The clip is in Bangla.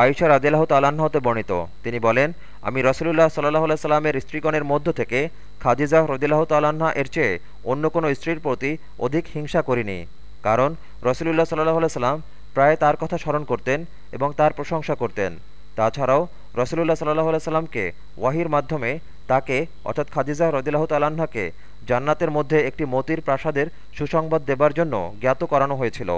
আয়সা রাজিল্লাহ তালাহতে বর্ণিত। তিনি বলেন, আমি রসুলুল্লাহ সাল্লাহ সাল্লামের স্ত্রীগণের মধ্য থেকে খাদিজা রদিল্লাহ তালাহা এর চেয়ে অন্য কোনো স্ত্রীর প্রতি অধিক হিংসা করিনি। কারণ রসুলুল্লাহ সাল্লাহ সাল্লাম প্রায় তার কথা স্মরণ করতেন এবং তার প্রশংসা করতেন। তাছাড়াও রসুলুল্লাহ সাল্লাহ সাল্লামকে ওয়াহির মাধ্যমে তাকে, অর্থাৎ খাদিজা রদিল্লাহ তালাহাকে জান্নাতের মধ্যে একটি মতির প্রাসাদের সুসংবাদ দেবার জন্য জ্ঞাত করানো হয়েছিল।